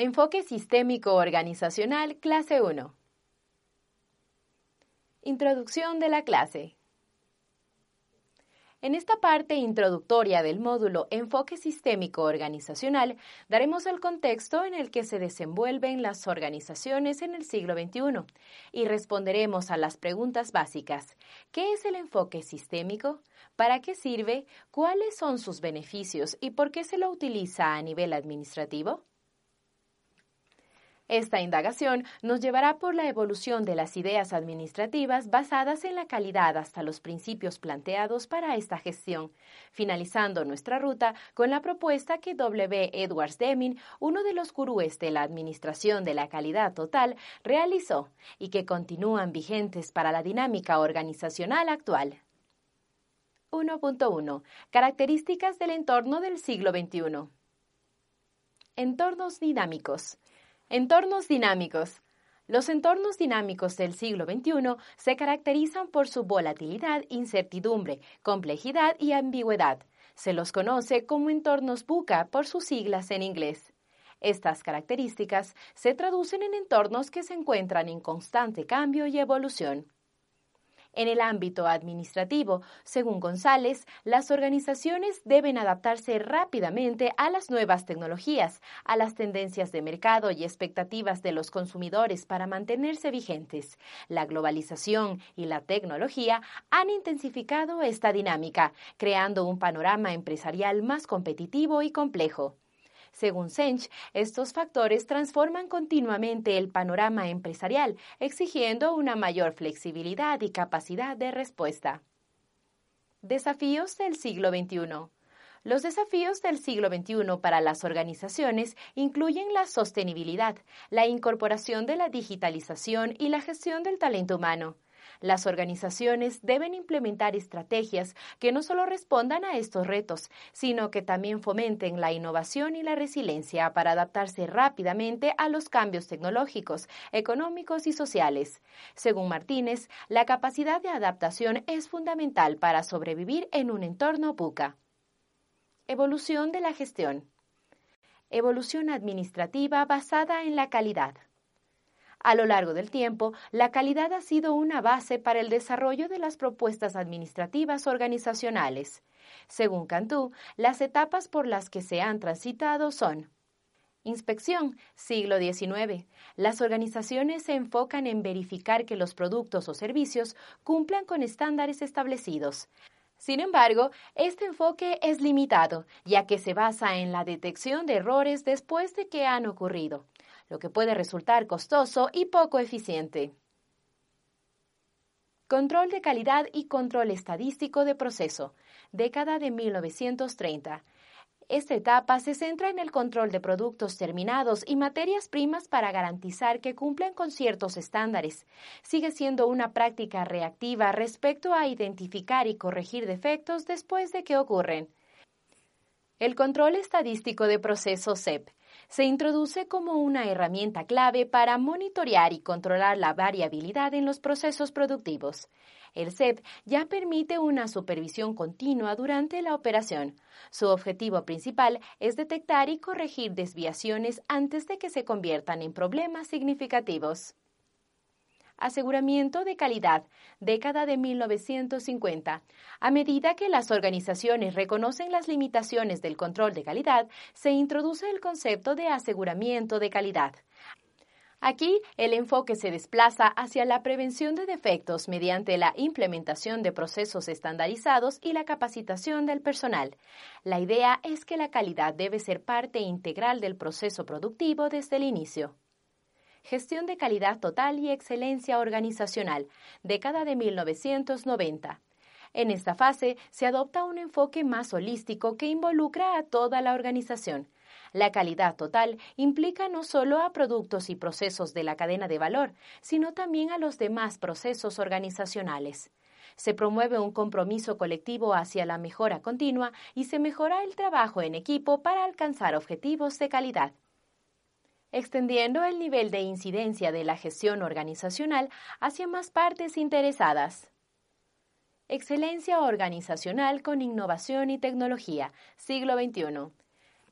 Enfoque sistémico organizacional, clase 1. Introducción de la clase. En esta parte introductoria del módulo Enfoque Sistémico Organizacional, daremos el contexto en el que se desenvuelven las organizaciones en el siglo XXI y responderemos a las preguntas básicas. ¿Qué es el enfoque sistémico? ¿Para qué sirve? ¿Cuáles son sus beneficios? ¿Y por qué se lo utiliza a nivel administrativo? Esta indagación nos llevará por la evolución de las ideas administrativas basadas en la calidad hasta los principios planteados para esta gestión, finalizando nuestra ruta con la propuesta que W. Edwards Deming, uno de los gurúes de la administración de la calidad total, realizó y que continúan vigentes para la dinámica organizacional actual. 1.1. Características del entorno del siglo XXI. Entornos dinámicos. Entornos dinámicos. Los entornos dinámicos del siglo XXI se caracterizan por su volatilidad, incertidumbre, complejidad y ambigüedad. Se los conoce como entornos BUCA por sus siglas en inglés. Estas características se traducen en entornos que se encuentran en constante cambio y evolución. En el ámbito administrativo, según González, las organizaciones deben adaptarse rápidamente a las nuevas tecnologías, a las tendencias de mercado y expectativas de los consumidores para mantenerse vigentes. La globalización y la tecnología han intensificado esta dinámica, creando un panorama empresarial más competitivo y complejo. Según Sench, estos factores transforman continuamente el panorama empresarial, exigiendo una mayor flexibilidad y capacidad de respuesta. Desafíos del siglo XXI. Los desafíos del siglo XXI para las organizaciones incluyen la sostenibilidad, la incorporación de la digitalización y la gestión del talento humano. Las organizaciones deben implementar estrategias que no solo respondan a estos retos, sino que también fomenten la innovación y la resiliencia para adaptarse rápidamente a los cambios tecnológicos, económicos y sociales. Según Martínez, la capacidad de adaptación es fundamental para sobrevivir en un entorno buca. Evolución de la gestión. Evolución administrativa basada en la calidad. A lo largo del tiempo, la calidad ha sido una base para el desarrollo de las propuestas administrativas organizacionales. Según Cantú, las etapas por las que se han transitado son Inspección, siglo XIX. Las organizaciones se enfocan en verificar que los productos o servicios cumplan con estándares establecidos. Sin embargo, este enfoque es limitado, ya que se basa en la detección de errores después de que han ocurrido lo que puede resultar costoso y poco eficiente. Control de calidad y control estadístico de proceso, década de 1930. Esta etapa se centra en el control de productos terminados y materias primas para garantizar que cumplen con ciertos estándares. Sigue siendo una práctica reactiva respecto a identificar y corregir defectos después de que ocurren. El control estadístico de proceso CEP se introduce como una herramienta clave para monitorear y controlar la variabilidad en los procesos productivos. El CEP ya permite una supervisión continua durante la operación. Su objetivo principal es detectar y corregir desviaciones antes de que se conviertan en problemas significativos. Aseguramiento de calidad, década de 1950. A medida que las organizaciones reconocen las limitaciones del control de calidad, se introduce el concepto de aseguramiento de calidad. Aquí el enfoque se desplaza hacia la prevención de defectos mediante la implementación de procesos estandarizados y la capacitación del personal. La idea es que la calidad debe ser parte integral del proceso productivo desde el inicio. Gestión de calidad total y excelencia organizacional, década de 1990. En esta fase se adopta un enfoque más holístico que involucra a toda la organización. La calidad total implica no solo a productos y procesos de la cadena de valor, sino también a los demás procesos organizacionales. Se promueve un compromiso colectivo hacia la mejora continua y se mejora el trabajo en equipo para alcanzar objetivos de calidad extendiendo el nivel de incidencia de la gestión organizacional hacia más partes interesadas. Excelencia organizacional con innovación y tecnología, siglo XXI.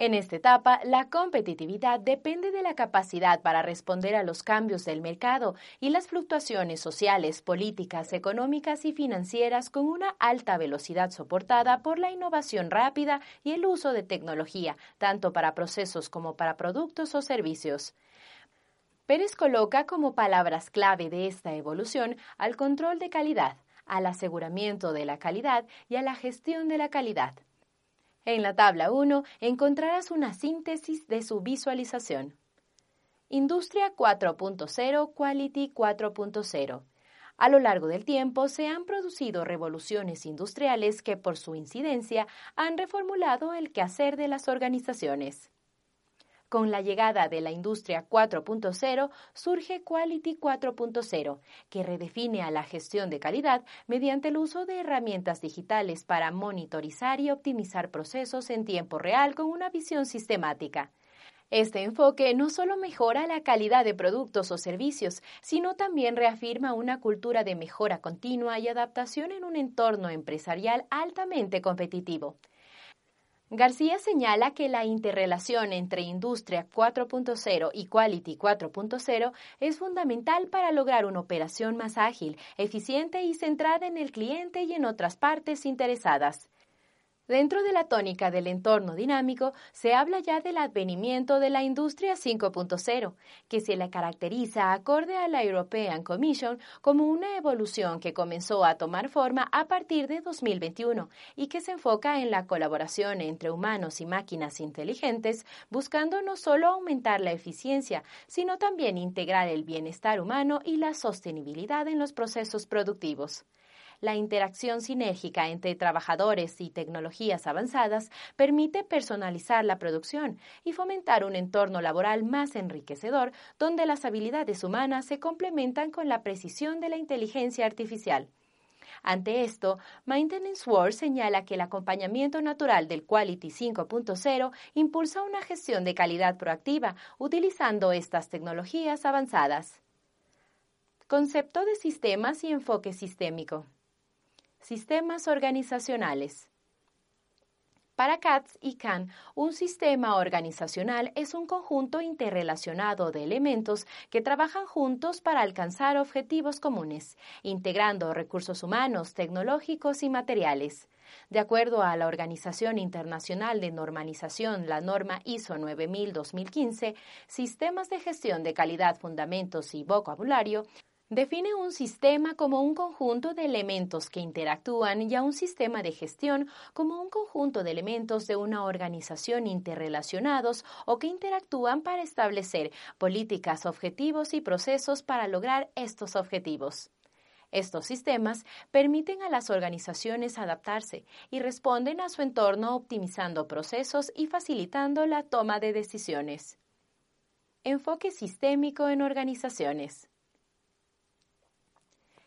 En esta etapa, la competitividad depende de la capacidad para responder a los cambios del mercado y las fluctuaciones sociales, políticas, económicas y financieras con una alta velocidad soportada por la innovación rápida y el uso de tecnología, tanto para procesos como para productos o servicios. Pérez coloca como palabras clave de esta evolución al control de calidad, al aseguramiento de la calidad y a la gestión de la calidad. En la tabla 1 encontrarás una síntesis de su visualización. Industria 4.0, Quality 4.0. A lo largo del tiempo se han producido revoluciones industriales que por su incidencia han reformulado el quehacer de las organizaciones. Con la llegada de la industria 4.0 surge Quality 4.0, que redefine a la gestión de calidad mediante el uso de herramientas digitales para monitorizar y optimizar procesos en tiempo real con una visión sistemática. Este enfoque no solo mejora la calidad de productos o servicios, sino también reafirma una cultura de mejora continua y adaptación en un entorno empresarial altamente competitivo. García señala que la interrelación entre Industria 4.0 y Quality 4.0 es fundamental para lograr una operación más ágil, eficiente y centrada en el cliente y en otras partes interesadas. Dentro de la tónica del entorno dinámico, se habla ya del advenimiento de la industria 5.0, que se le caracteriza acorde a la European Commission como una evolución que comenzó a tomar forma a partir de 2021 y que se enfoca en la colaboración entre humanos y máquinas inteligentes, buscando no solo aumentar la eficiencia, sino también integrar el bienestar humano y la sostenibilidad en los procesos productivos la interacción sinérgica entre trabajadores y tecnologías avanzadas permite personalizar la producción y fomentar un entorno laboral más enriquecedor donde las habilidades humanas se complementan con la precisión de la inteligencia artificial. Ante esto, Maintenance World señala que el acompañamiento natural del Quality 5.0 impulsa una gestión de calidad proactiva utilizando estas tecnologías avanzadas. Concepto de sistemas y enfoque sistémico. Sistemas organizacionales. Para Katz y Kahn, un sistema organizacional es un conjunto interrelacionado de elementos que trabajan juntos para alcanzar objetivos comunes, integrando recursos humanos, tecnológicos y materiales. De acuerdo a la Organización Internacional de Normalización, la norma ISO 9000-2015, sistemas de gestión de calidad, fundamentos y vocabulario Define un sistema como un conjunto de elementos que interactúan y a un sistema de gestión como un conjunto de elementos de una organización interrelacionados o que interactúan para establecer políticas, objetivos y procesos para lograr estos objetivos. Estos sistemas permiten a las organizaciones adaptarse y responden a su entorno optimizando procesos y facilitando la toma de decisiones. Enfoque sistémico en organizaciones.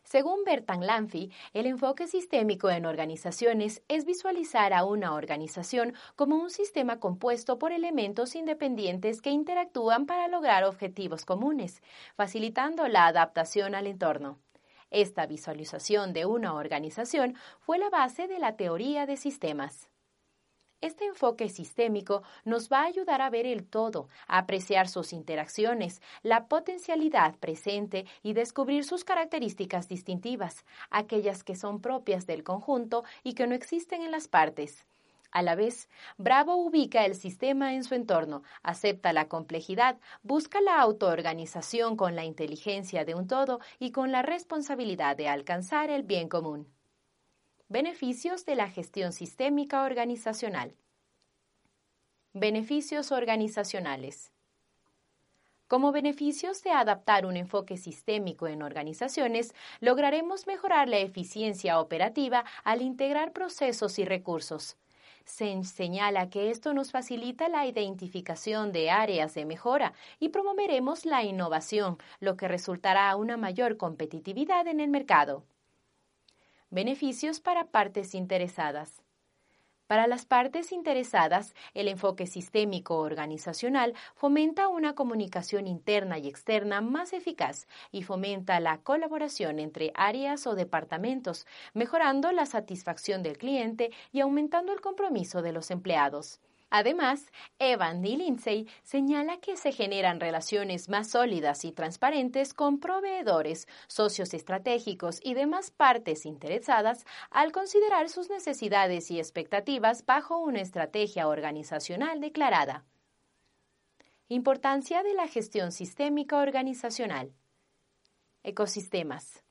Según Bertan Lanfi, el enfoque sistémico en organizaciones es visualizar a una organización como un sistema compuesto por elementos independientes que interactúan para lograr objetivos comunes, facilitando la adaptación al entorno. Esta visualización de una organización fue la base de la teoría de sistemas. Este enfoque sistémico nos va a ayudar a ver el todo, a apreciar sus interacciones, la potencialidad presente y descubrir sus características distintivas, aquellas que son propias del conjunto y que no existen en las partes. A la vez, Bravo ubica el sistema en su entorno, acepta la complejidad, busca la autoorganización con la inteligencia de un todo y con la responsabilidad de alcanzar el bien común. Beneficios de la gestión sistémica organizacional. Beneficios organizacionales. Como beneficios de adaptar un enfoque sistémico en organizaciones, lograremos mejorar la eficiencia operativa al integrar procesos y recursos. Se señala que esto nos facilita la identificación de áreas de mejora y promoveremos la innovación, lo que resultará una mayor competitividad en el mercado. Beneficios para partes interesadas. Para las partes interesadas, el enfoque sistémico organizacional fomenta una comunicación interna y externa más eficaz y fomenta la colaboración entre áreas o departamentos, mejorando la satisfacción del cliente y aumentando el compromiso de los empleados. Además, Evan y Lindsay señala que se generan relaciones más sólidas y transparentes con proveedores, socios estratégicos y demás partes interesadas al considerar sus necesidades y expectativas bajo una estrategia organizacional declarada. Importancia de la gestión sistémica organizacional. Ecosistemas.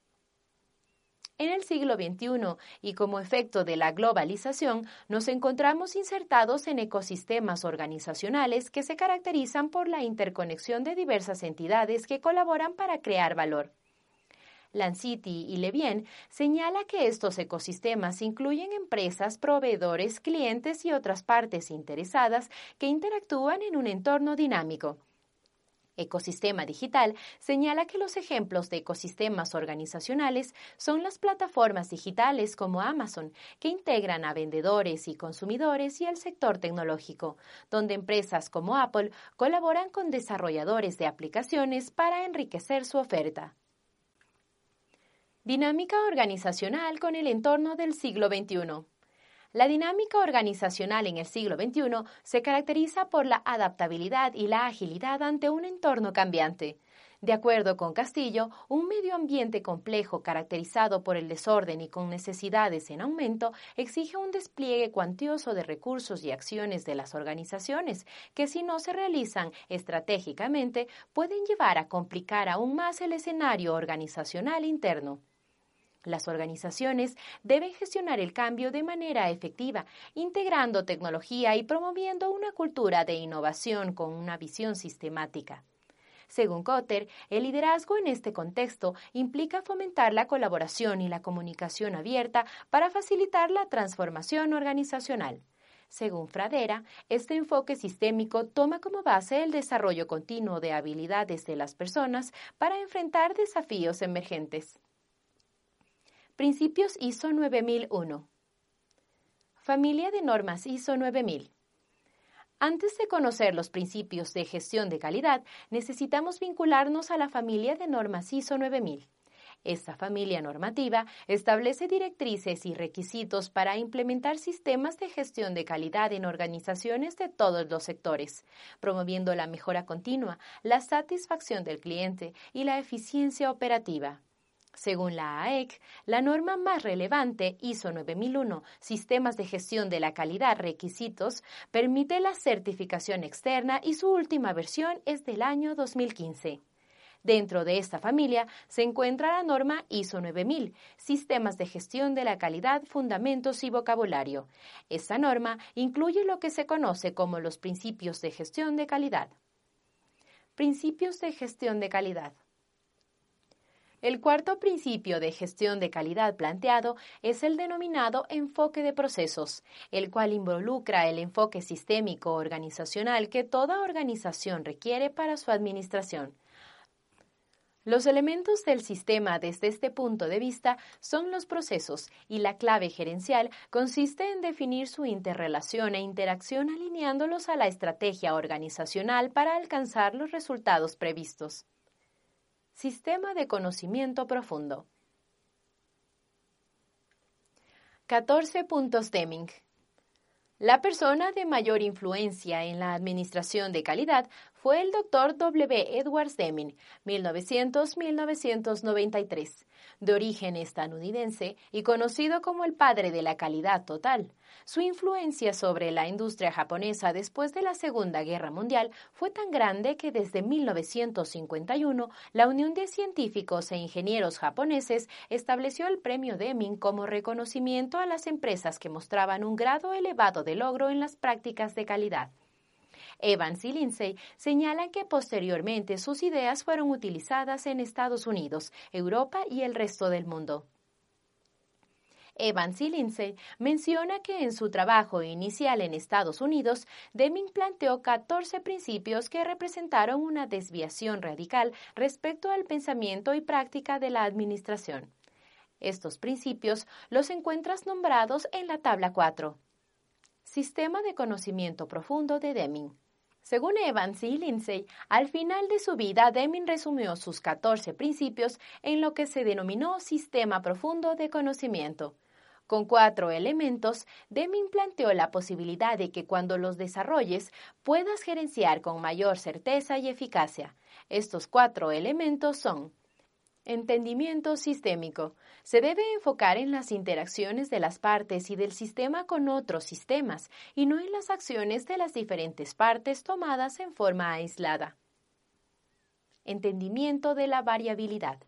En el siglo XXI y como efecto de la globalización, nos encontramos insertados en ecosistemas organizacionales que se caracterizan por la interconexión de diversas entidades que colaboran para crear valor. Lanciti y Levien señala que estos ecosistemas incluyen empresas, proveedores, clientes y otras partes interesadas que interactúan en un entorno dinámico. Ecosistema Digital señala que los ejemplos de ecosistemas organizacionales son las plataformas digitales como Amazon, que integran a vendedores y consumidores y el sector tecnológico, donde empresas como Apple colaboran con desarrolladores de aplicaciones para enriquecer su oferta. Dinámica organizacional con el entorno del siglo XXI. La dinámica organizacional en el siglo XXI se caracteriza por la adaptabilidad y la agilidad ante un entorno cambiante. De acuerdo con Castillo, un medio ambiente complejo caracterizado por el desorden y con necesidades en aumento exige un despliegue cuantioso de recursos y acciones de las organizaciones que si no se realizan estratégicamente pueden llevar a complicar aún más el escenario organizacional interno. Las organizaciones deben gestionar el cambio de manera efectiva, integrando tecnología y promoviendo una cultura de innovación con una visión sistemática. Según Cotter, el liderazgo en este contexto implica fomentar la colaboración y la comunicación abierta para facilitar la transformación organizacional. Según Fradera, este enfoque sistémico toma como base el desarrollo continuo de habilidades de las personas para enfrentar desafíos emergentes. Principios ISO 9001. Familia de normas ISO 9000. Antes de conocer los principios de gestión de calidad, necesitamos vincularnos a la familia de normas ISO 9000. Esta familia normativa establece directrices y requisitos para implementar sistemas de gestión de calidad en organizaciones de todos los sectores, promoviendo la mejora continua, la satisfacción del cliente y la eficiencia operativa. Según la AEC, la norma más relevante, ISO 9001, Sistemas de Gestión de la Calidad Requisitos, permite la certificación externa y su última versión es del año 2015. Dentro de esta familia se encuentra la norma ISO 9000, Sistemas de Gestión de la Calidad, Fundamentos y Vocabulario. Esta norma incluye lo que se conoce como los principios de gestión de calidad. Principios de gestión de calidad. El cuarto principio de gestión de calidad planteado es el denominado enfoque de procesos, el cual involucra el enfoque sistémico organizacional que toda organización requiere para su administración. Los elementos del sistema desde este punto de vista son los procesos y la clave gerencial consiste en definir su interrelación e interacción alineándolos a la estrategia organizacional para alcanzar los resultados previstos. Sistema de conocimiento profundo. 14 puntos Deming. La persona de mayor influencia en la administración de calidad fue el Dr. W. Edwards Deming, 1900-1993, de origen estadounidense y conocido como el padre de la calidad total. Su influencia sobre la industria japonesa después de la Segunda Guerra Mundial fue tan grande que desde 1951 la Unión de Científicos e Ingenieros Japoneses estableció el premio Deming como reconocimiento a las empresas que mostraban un grado elevado de logro en las prácticas de calidad. Evans y Lindsay señalan que posteriormente sus ideas fueron utilizadas en Estados Unidos, Europa y el resto del mundo. Evans y Lindsay menciona que en su trabajo inicial en Estados Unidos, Deming planteó 14 principios que representaron una desviación radical respecto al pensamiento y práctica de la administración. Estos principios los encuentras nombrados en la tabla 4. Sistema de conocimiento profundo de Deming. Según Evans y Lindsay, al final de su vida, Deming resumió sus 14 principios en lo que se denominó sistema profundo de conocimiento. Con cuatro elementos, Deming planteó la posibilidad de que cuando los desarrolles puedas gerenciar con mayor certeza y eficacia. Estos cuatro elementos son Entendimiento sistémico. Se debe enfocar en las interacciones de las partes y del sistema con otros sistemas, y no en las acciones de las diferentes partes tomadas en forma aislada. Entendimiento de la variabilidad.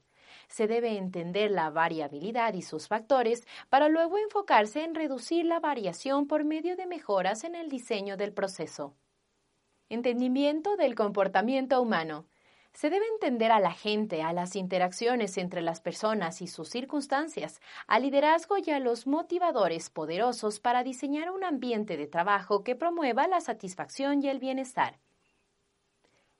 Se debe entender la variabilidad y sus factores para luego enfocarse en reducir la variación por medio de mejoras en el diseño del proceso. Entendimiento del comportamiento humano. Se debe entender a la gente, a las interacciones entre las personas y sus circunstancias, al liderazgo y a los motivadores poderosos para diseñar un ambiente de trabajo que promueva la satisfacción y el bienestar.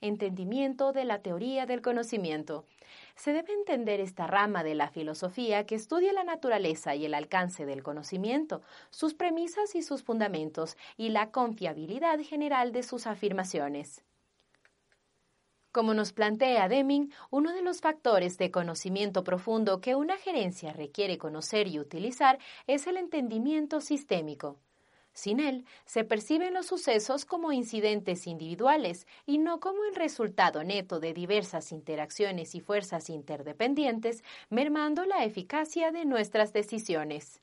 Entendimiento de la teoría del conocimiento. Se debe entender esta rama de la filosofía que estudia la naturaleza y el alcance del conocimiento, sus premisas y sus fundamentos, y la confiabilidad general de sus afirmaciones. Como nos plantea Deming, uno de los factores de conocimiento profundo que una gerencia requiere conocer y utilizar es el entendimiento sistémico. Sin él, se perciben los sucesos como incidentes individuales y no como el resultado neto de diversas interacciones y fuerzas interdependientes, mermando la eficacia de nuestras decisiones.